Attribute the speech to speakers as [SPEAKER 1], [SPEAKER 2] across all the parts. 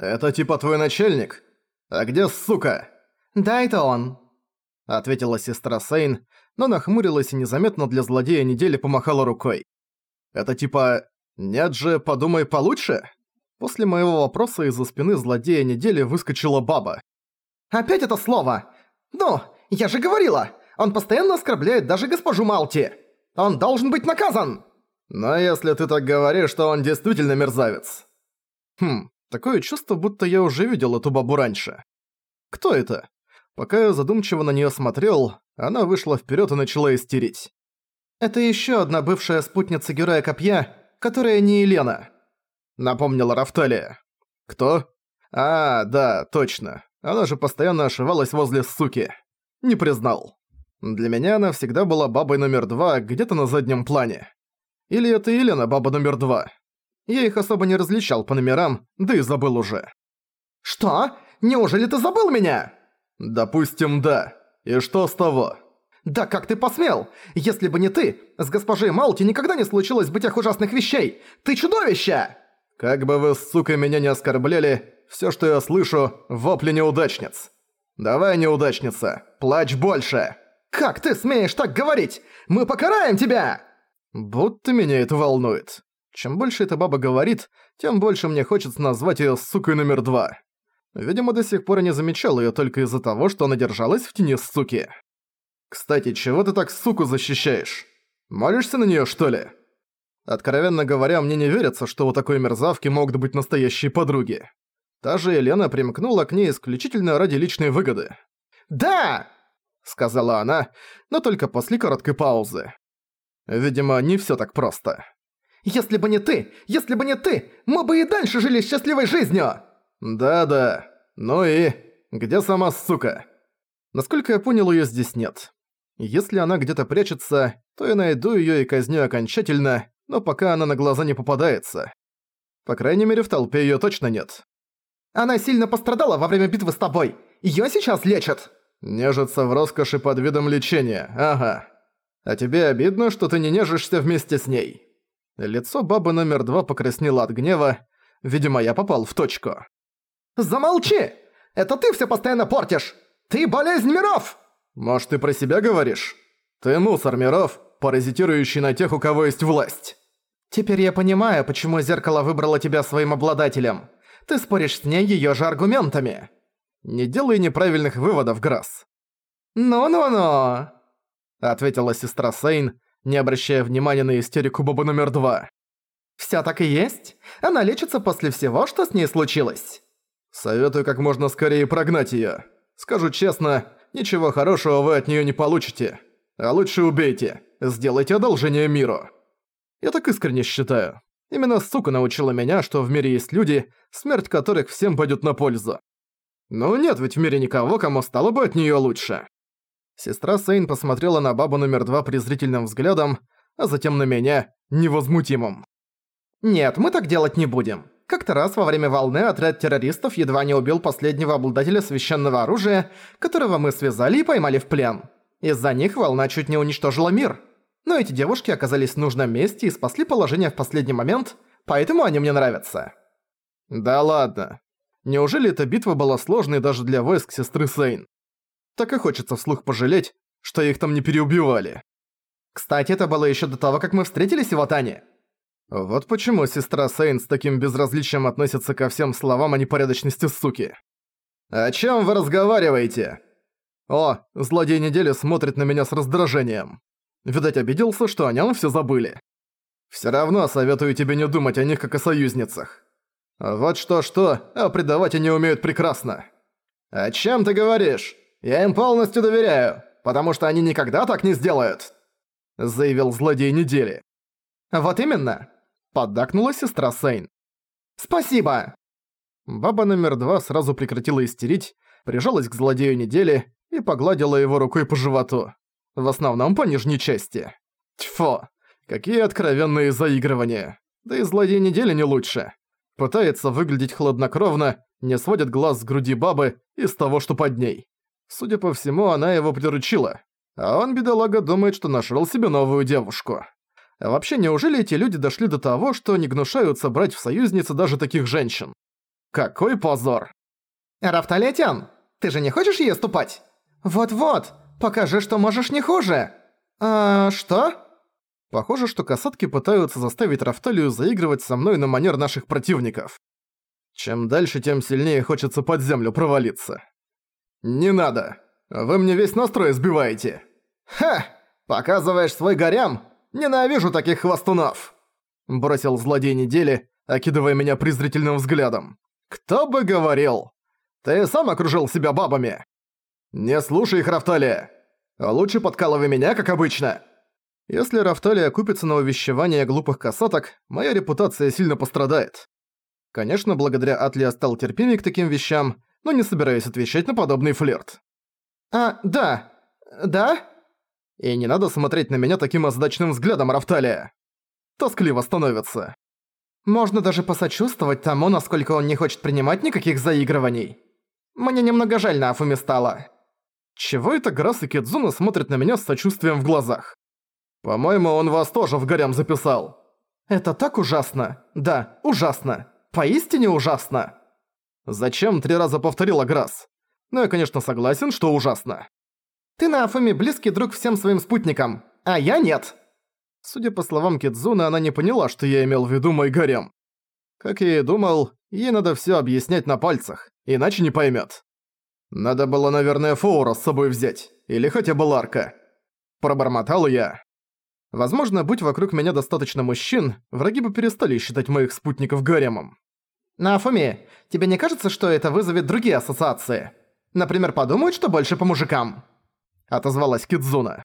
[SPEAKER 1] «Это типа твой начальник? А где сука?»
[SPEAKER 2] «Да, это он», —
[SPEAKER 1] ответила сестра Сейн, но нахмурилась и незаметно для злодея недели помахала рукой. «Это типа... Нет же, подумай получше?» После моего вопроса из-за спины злодея недели выскочила баба.
[SPEAKER 2] «Опять это слово! Ну, я же говорила! Он постоянно оскорбляет даже госпожу Малти! Он должен быть наказан!»
[SPEAKER 1] «Но если ты так говоришь, что он действительно мерзавец...» Хм, такое чувство, будто я уже видел эту бабу раньше. Кто это? Пока я задумчиво на неё смотрел, она вышла вперёд и начала истерить.
[SPEAKER 2] «Это ещё одна бывшая спутница Героя Копья, которая не Елена», —
[SPEAKER 1] напомнила Рафталия. «Кто? А, да, точно. Она же постоянно ошивалась возле суки. Не признал. Для меня она всегда была бабой номер два, где-то на заднем плане. Или это Елена баба номер два. Я их особо не различал по номерам, да и забыл уже.
[SPEAKER 2] «Что? Неужели ты забыл меня?»
[SPEAKER 1] «Допустим, да. И что с того?»
[SPEAKER 2] «Да как ты посмел? Если бы не ты, с госпожей Малти никогда не случилось бы тех ужасных вещей! Ты чудовище!»
[SPEAKER 1] «Как бы вы, сука, меня не оскорбляли, все, что я слышу, вопли неудачниц. Давай, неудачница, плачь больше!»
[SPEAKER 2] «Как ты смеешь так говорить? Мы покараем тебя!»
[SPEAKER 1] Будто меня это волнует. Чем больше эта баба говорит, тем больше мне хочется назвать её сукой номер два. Видимо, до сих пор я не замечал её только из-за того, что она держалась в тени суки. Кстати, чего ты так суку защищаешь? Молишься на неё, что ли? Откровенно говоря, мне не верится, что у такой мерзавки могут быть настоящие подруги. Та же Елена примкнула к ней исключительно ради личной выгоды.
[SPEAKER 2] «Да!»
[SPEAKER 1] — сказала она, но только после короткой паузы. Видимо, не всё так просто.
[SPEAKER 2] «Если бы не ты! Если бы не ты! Мы бы и дальше жили счастливой жизнью!»
[SPEAKER 1] «Да-да. Ну и... Где сама сука?» Насколько я понял, её здесь нет. Если она где-то прячется, то я найду её и казню окончательно, но пока она на глаза не попадается. По крайней мере, в толпе её точно нет.
[SPEAKER 2] «Она сильно пострадала во время битвы с тобой! Её сейчас лечат!»
[SPEAKER 1] «Нежится в роскоши под видом лечения, ага. А тебе обидно, что ты не нежишься вместе с ней?» Лицо бабы номер два покраснело от гнева. Видимо, я попал в точку.
[SPEAKER 2] «Замолчи! Это ты все постоянно портишь! Ты болезнь миров!»
[SPEAKER 1] «Может, ты про себя говоришь? Ты мусор миров, паразитирующий на тех, у кого есть власть».
[SPEAKER 2] «Теперь я понимаю, почему зеркало выбрало тебя своим обладателем. Ты споришь с ней её же аргументами».
[SPEAKER 1] «Не делай неправильных выводов, Грасс».
[SPEAKER 2] «Ну-ну-ну», —
[SPEAKER 1] ответила сестра Сейн, не обращая внимания на истерику Боба номер два.
[SPEAKER 2] «Всё так и есть? Она лечится после всего, что с ней случилось?»
[SPEAKER 1] «Советую как можно скорее прогнать её. Скажу честно, ничего хорошего вы от неё не получите. А лучше убейте. Сделайте одолжение миру». Я так искренне считаю. Именно сука научила меня, что в мире есть люди, смерть которых всем пойдет на пользу. Ну нет ведь в мире никого, кому стало бы от неё лучше. Сестра Сейн посмотрела на бабу номер два презрительным взглядом, а затем на меня невозмутимым.
[SPEAKER 2] «Нет, мы так делать не будем. Как-то раз во время волны отряд террористов едва не убил последнего обладателя священного оружия, которого мы связали и поймали в плен. Из-за них волна чуть не уничтожила мир. Но эти девушки оказались в нужном месте и спасли положение в последний момент, поэтому они мне нравятся».
[SPEAKER 1] «Да ладно. Неужели эта битва была сложной даже для войск сестры Сейн? Так и хочется вслух пожалеть, что их там не переубивали.
[SPEAKER 2] Кстати, это было еще до того, как мы встретились в Атане.
[SPEAKER 1] Вот почему сестра Сейн с таким безразличием относится ко всем словам о непорядочности суки. «О чем вы разговариваете?» «О, злодей недели смотрит на меня с раздражением. Видать, обиделся, что о нем все забыли. Все равно советую тебе не думать о них как о союзницах. Вот что-что, а предавать они умеют прекрасно». «О чем ты говоришь?» «Я им полностью доверяю, потому что они никогда так не сделают», — заявил злодей недели.
[SPEAKER 2] «Вот именно», — поддакнула сестра Сейн. «Спасибо!»
[SPEAKER 1] Баба номер два сразу прекратила истерить, прижалась к злодею недели и погладила его рукой по животу. В основном по нижней части. Тьфу, какие откровенные заигрывания. Да и злодей недели не лучше. Пытается выглядеть хладнокровно, не сводит глаз с груди бабы и с того, что под ней. Судя по всему, она его приручила. А он, бедолага, думает, что нашел себе новую девушку. А вообще, неужели эти люди дошли до того, что не гнушаются брать в союзницы даже таких женщин? Какой позор!
[SPEAKER 2] «Рафталетян, ты же не хочешь ей ступать? Вот-вот, покажи, что можешь не хуже!» «А что?»
[SPEAKER 1] Похоже, что касатки пытаются заставить Рафталию заигрывать со мной на манер наших противников. Чем дальше, тем сильнее хочется под землю провалиться. «Не надо! Вы мне весь настрой сбиваете!»
[SPEAKER 2] «Ха! Показываешь свой горям? Ненавижу таких хвостунов!»
[SPEAKER 1] Бросил злодей недели, окидывая меня презрительным взглядом. «Кто бы говорил! Ты сам окружил себя бабами!» «Не слушай их, Рафталия! Лучше подкалывай меня, как обычно!» Если Рафталия купится на увещевание глупых касаток, моя репутация сильно пострадает. Конечно, благодаря Атли я стал терпимее к таким вещам, но не собираюсь отвечать на подобный флирт.
[SPEAKER 2] «А, да. Да?»
[SPEAKER 1] И не надо смотреть на меня таким озадаченным взглядом, Рафталия. Тоскливо становится.
[SPEAKER 2] Можно даже посочувствовать тому, насколько он не хочет принимать никаких заигрываний. Мне немного жаль на Афуми стало.
[SPEAKER 1] Чего это Грасс и Кидзуна смотрят на меня с сочувствием в глазах? По-моему, он вас тоже в горям записал.
[SPEAKER 2] Это так ужасно. Да, ужасно. Поистине ужасно.
[SPEAKER 1] Зачем три раза повторила Грасс? Ну, я, конечно, согласен, что ужасно.
[SPEAKER 2] Ты на Афуме близкий друг всем своим спутникам, а я нет.
[SPEAKER 1] Судя по словам Кидзуны, она не поняла, что я имел в виду мой гарем. Как я и думал, ей надо всё объяснять на пальцах, иначе не поймёт. Надо было, наверное, Фоура с собой взять, или хотя бы Ларка. Пробормотал я. Возможно, будь вокруг меня достаточно мужчин, враги бы перестали считать моих спутников гаремом.
[SPEAKER 2] На Афуме, тебе не кажется, что это вызовет другие ассоциации? Например, подумают, что больше по мужикам?
[SPEAKER 1] Отозвалась Кидзуна.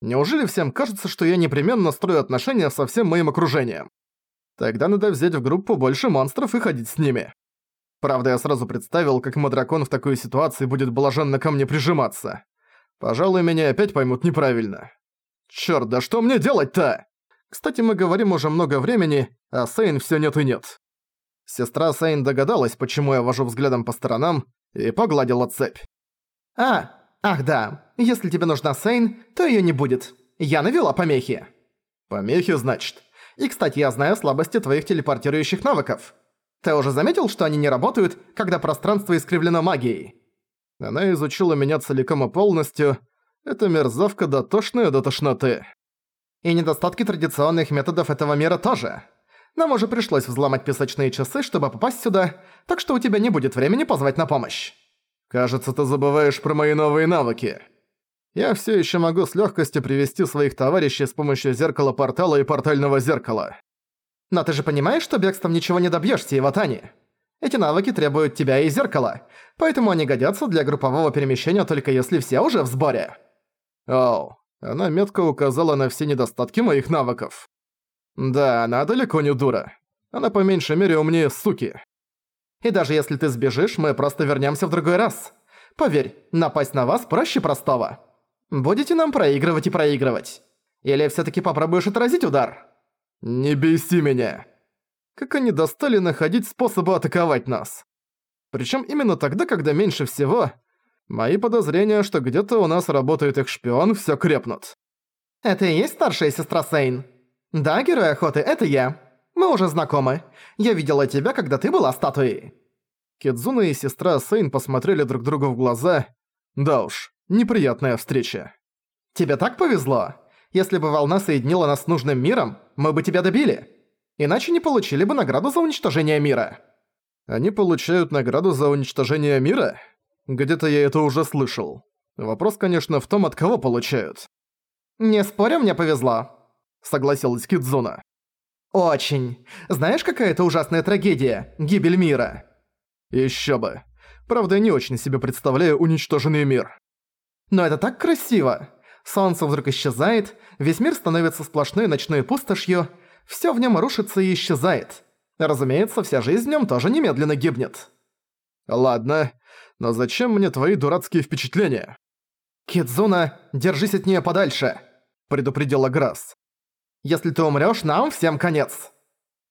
[SPEAKER 1] Неужели всем кажется, что я непременно строю отношения со всем моим окружением? Тогда надо взять в группу больше монстров и ходить с ними. Правда, я сразу представил, как Мадракон в такой ситуации будет блаженно ко мне прижиматься. Пожалуй, меня опять поймут неправильно. Чёрт, да что мне делать-то? Кстати, мы говорим уже много времени, а Сейн всё нет и нет. Сестра Сейн догадалась, почему я вожу взглядом по сторонам, и погладила цепь.
[SPEAKER 2] «А, ах да, если тебе нужна Сейн, то её не будет. Я навела помехи».
[SPEAKER 1] «Помехи, значит?»
[SPEAKER 2] «И, кстати, я знаю слабости твоих телепортирующих навыков. Ты уже заметил, что они не работают, когда пространство искривлено магией?»
[SPEAKER 1] Она изучила меня целиком и полностью. Эта мерзавка дотошная до тошноты.
[SPEAKER 2] И недостатки традиционных методов этого мира тоже. Нам уже пришлось взломать песочные часы, чтобы попасть сюда, так что у тебя не будет времени позвать на помощь.
[SPEAKER 1] Кажется, ты забываешь про мои новые навыки. Я все еще могу с легкостью привести своих товарищей с помощью зеркала портала и портального зеркала.
[SPEAKER 2] Но ты же понимаешь, что бегством ничего не добьешься, Иватани? Эти навыки требуют тебя и зеркала, поэтому они годятся для группового перемещения только если все уже в сборе.
[SPEAKER 1] Оу, она метко указала на все недостатки моих навыков. Да, она далеко не дура. Она по меньшей мере умнее суки.
[SPEAKER 2] И даже если ты сбежишь, мы просто вернемся в другой раз. Поверь, напасть на вас проще простого. Будете нам проигрывать и проигрывать? Или все таки попробуешь отразить удар?
[SPEAKER 1] Не беси меня. Как они достали находить способы атаковать нас. Причем именно тогда, когда меньше всего, мои подозрения, что где-то у нас работает их шпион, все крепнут.
[SPEAKER 2] Это и есть старшая сестра Сейн? Да, герой охоты, это я. Мы уже знакомы. Я видела тебя, когда ты была статуей.
[SPEAKER 1] Кидзуна и сестра Сейн посмотрели друг другу в глаза. Да уж, неприятная встреча.
[SPEAKER 2] Тебе так повезло. Если бы волна соединила нас с нужным миром, мы бы тебя добили. Иначе не получили бы награду за уничтожение мира.
[SPEAKER 1] Они получают награду за уничтожение мира? Где-то я это уже слышал. Вопрос, конечно, в том, от кого получают.
[SPEAKER 2] «Не спорю, мне повезло», —
[SPEAKER 1] согласилась Кидзуна.
[SPEAKER 2] «Очень. Знаешь, какая это ужасная трагедия? Гибель мира».
[SPEAKER 1] Ещё бы. Правда, я не очень себе представляю уничтоженный мир.
[SPEAKER 2] Но это так красиво. Солнце вдруг исчезает, весь мир становится сплошной ночной пустошью, всё в нём рушится и исчезает. Разумеется, вся жизнь в нём тоже немедленно гибнет.
[SPEAKER 1] Ладно, но зачем мне твои дурацкие впечатления?
[SPEAKER 2] Кидзуна, держись от неё подальше, предупредила Грасс. Если ты умрёшь, нам всем конец.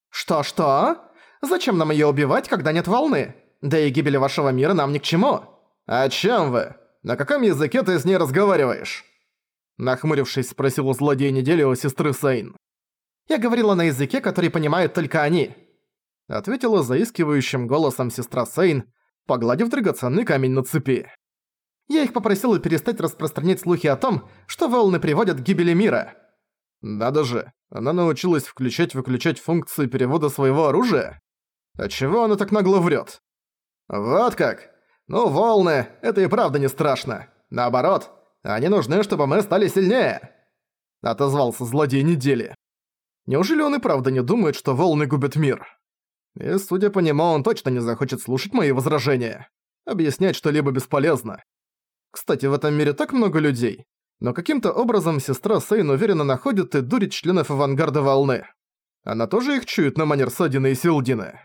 [SPEAKER 2] Что-что? Зачем нам её убивать, когда нет волны? Да и гибель вашего мира нам ни к чему.
[SPEAKER 1] О чем вы? На каком языке ты с ней разговариваешь? Нахмурившись, спросил у злодея недели у сестры Сейн.
[SPEAKER 2] Я говорила на языке, который понимают только они.
[SPEAKER 1] ответила заискивающим голосом сестра Сейн, погладив драгоценный камень на цепи.
[SPEAKER 2] Я их попросила перестать распространять слухи о том, что волны приводят к гибели мира.
[SPEAKER 1] Надо же, она научилась включать-выключать функции перевода своего оружия? А чего она так нагло врет? Вот как? Ну, волны, это и правда не страшно. Наоборот, они нужны, чтобы мы стали сильнее. Отозвался злодей недели. Неужели он и правда не думает, что волны губят мир? И, судя по нему, он точно не захочет слушать мои возражения. Объяснять что-либо бесполезно. Кстати, в этом мире так много людей. Но каким-то образом сестра Сейн уверенно находит и дурит членов авангарда волны. Она тоже их чует на манер Садины и Силдины.